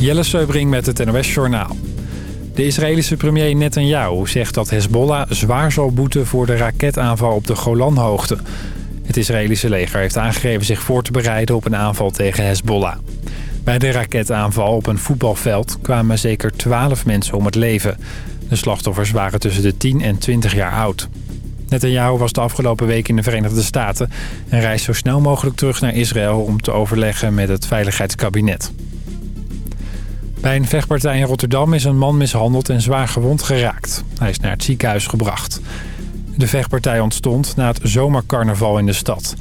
Jelle Seubring met het NOS Journaal. De Israëlische premier Netanyahu zegt dat Hezbollah zwaar zal boeten voor de raketaanval op de Golanhoogte. Het Israëlische leger heeft aangegeven zich voor te bereiden op een aanval tegen Hezbollah. Bij de raketaanval op een voetbalveld kwamen zeker 12 mensen om het leven. De slachtoffers waren tussen de 10 en 20 jaar oud. Netanyahu was de afgelopen week in de Verenigde Staten... en reist zo snel mogelijk terug naar Israël om te overleggen met het Veiligheidskabinet. Bij een vechtpartij in Rotterdam is een man mishandeld en zwaar gewond geraakt. Hij is naar het ziekenhuis gebracht. De vechtpartij ontstond na het zomercarnaval in de stad.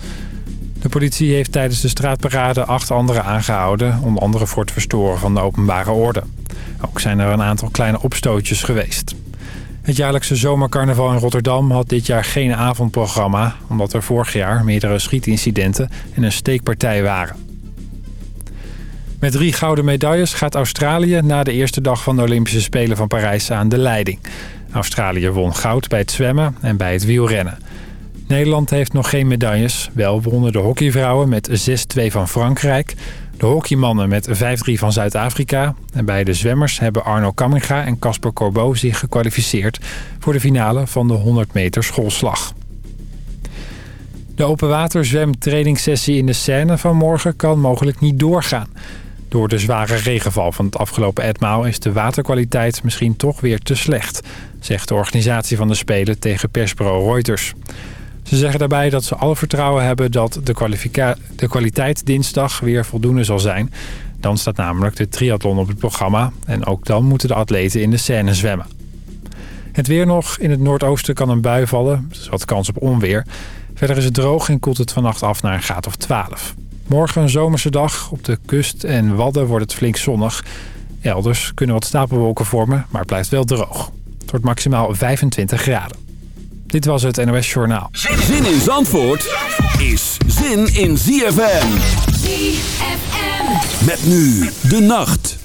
De politie heeft tijdens de straatparade acht anderen aangehouden... onder andere voor het verstoren van de openbare orde. Ook zijn er een aantal kleine opstootjes geweest. Het jaarlijkse zomercarnaval in Rotterdam had dit jaar geen avondprogramma... omdat er vorig jaar meerdere schietincidenten en een steekpartij waren. Met drie gouden medailles gaat Australië na de eerste dag van de Olympische Spelen van Parijs aan de leiding. Australië won goud bij het zwemmen en bij het wielrennen. Nederland heeft nog geen medailles. Wel wonnen de hockeyvrouwen met 6-2 van Frankrijk. De hockeymannen met 5-3 van Zuid-Afrika. En bij de zwemmers hebben Arno Kamminga en Casper Corbeau zich gekwalificeerd... voor de finale van de 100 meter schoolslag. De openwaterzwemtrainingssessie in de Seine van morgen kan mogelijk niet doorgaan. Door de zware regenval van het afgelopen etmaal is de waterkwaliteit misschien toch weer te slecht, zegt de organisatie van de Spelen tegen persbureau Reuters. Ze zeggen daarbij dat ze alle vertrouwen hebben dat de, de kwaliteit dinsdag weer voldoende zal zijn. Dan staat namelijk de triathlon op het programma en ook dan moeten de atleten in de scène zwemmen. Het weer nog. In het noordoosten kan een bui vallen. Dus wat kans op onweer. Verder is het droog en koelt het vannacht af naar een graad of 12. Morgen een zomerse dag. Op de kust en Wadden wordt het flink zonnig. Elders kunnen wat stapelwolken vormen, maar het blijft wel droog. Het wordt maximaal 25 graden. Dit was het NOS Journaal. Zin in Zandvoort is zin in ZFM. ZFM. Met nu de nacht.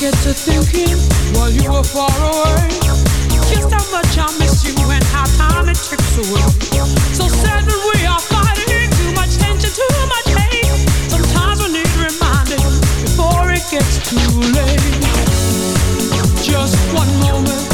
get to thinking while you were far away, just how much I miss you and how time it trips away. So sad when we are fighting, too much tension, too much hate. Sometimes we need reminding before it gets too late. Just one moment.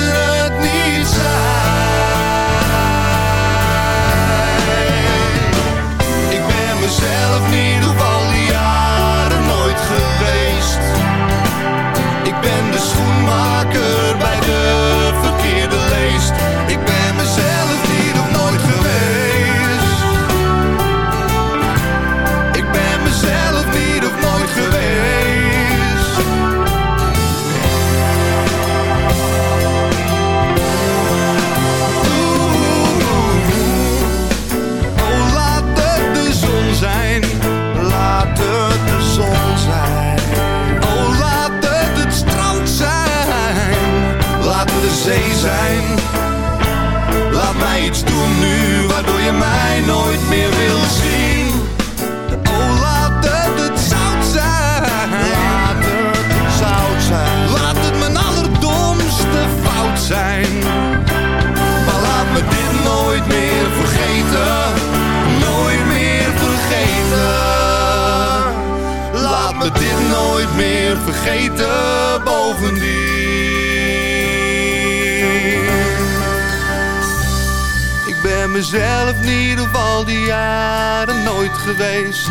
mezelf niet ieder al die jaren nooit geweest.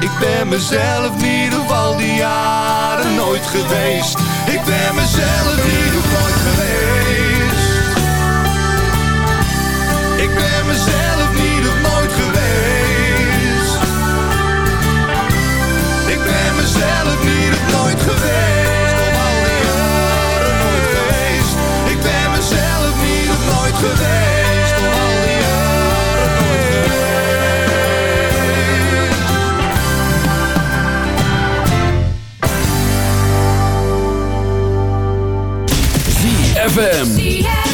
Ik ben mezelf niet of al die jaren nooit geweest. Ik ben mezelf niet op nooit geweest. Ik ben mezelf niet of nooit geweest. Ik ben mezelf niet of nooit geweest. ZFM.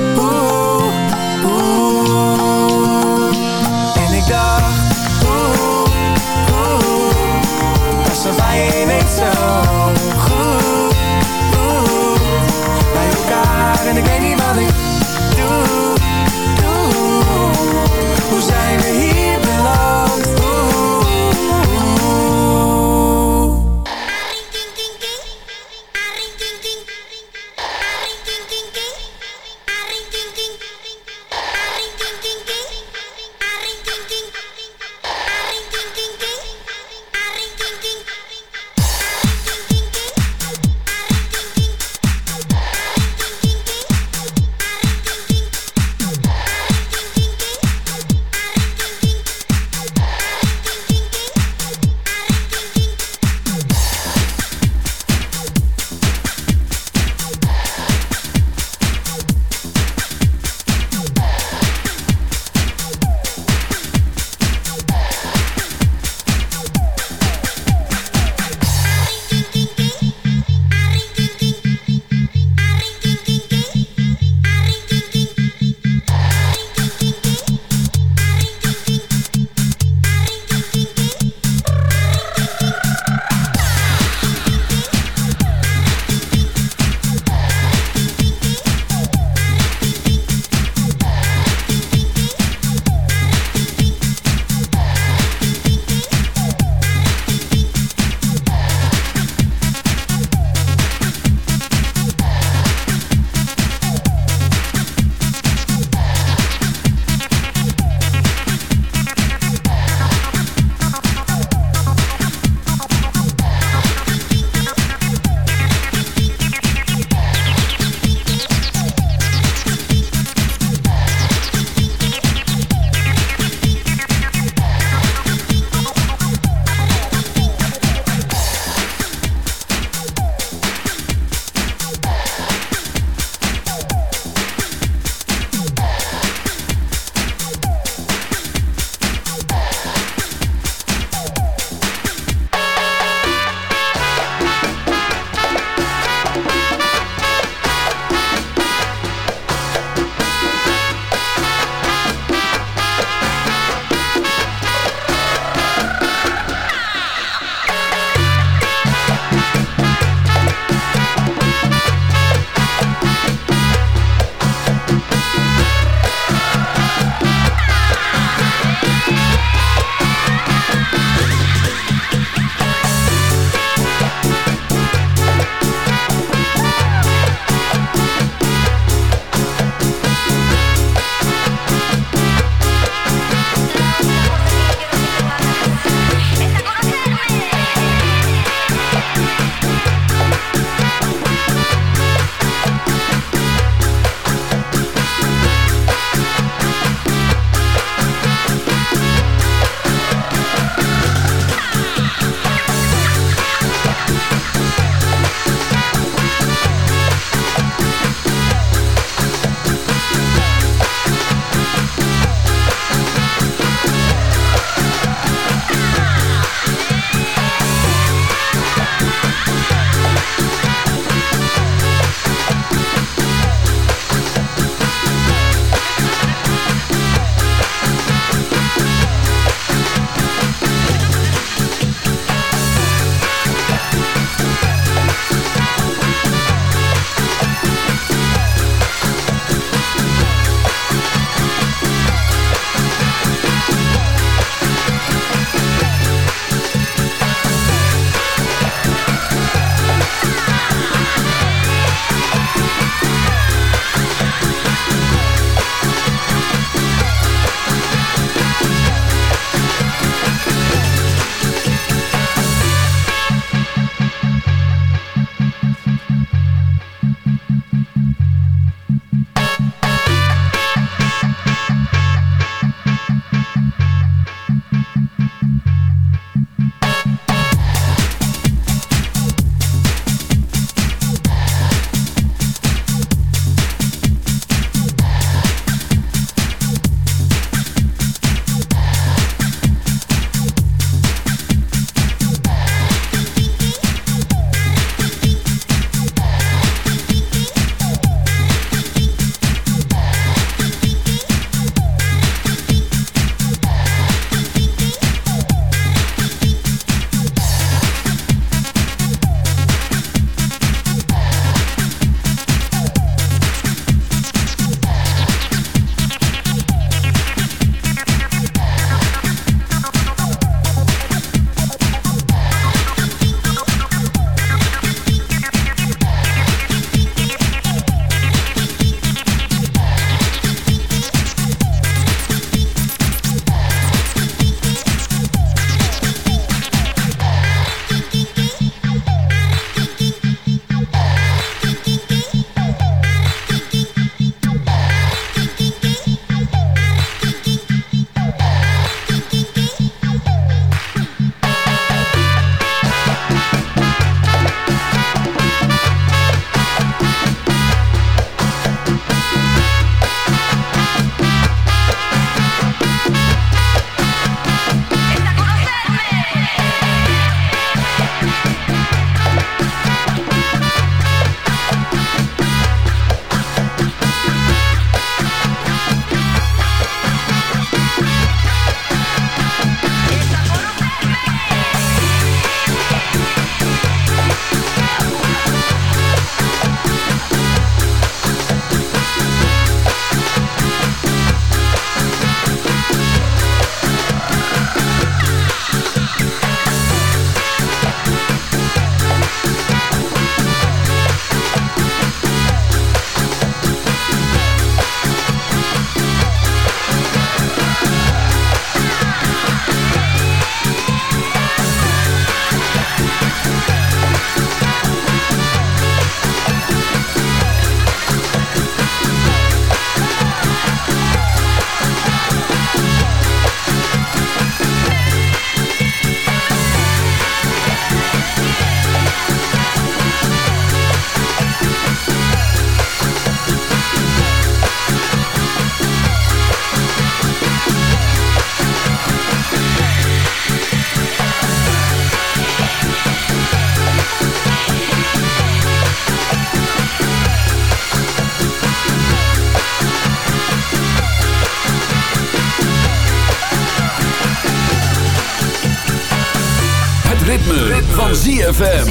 ZFM.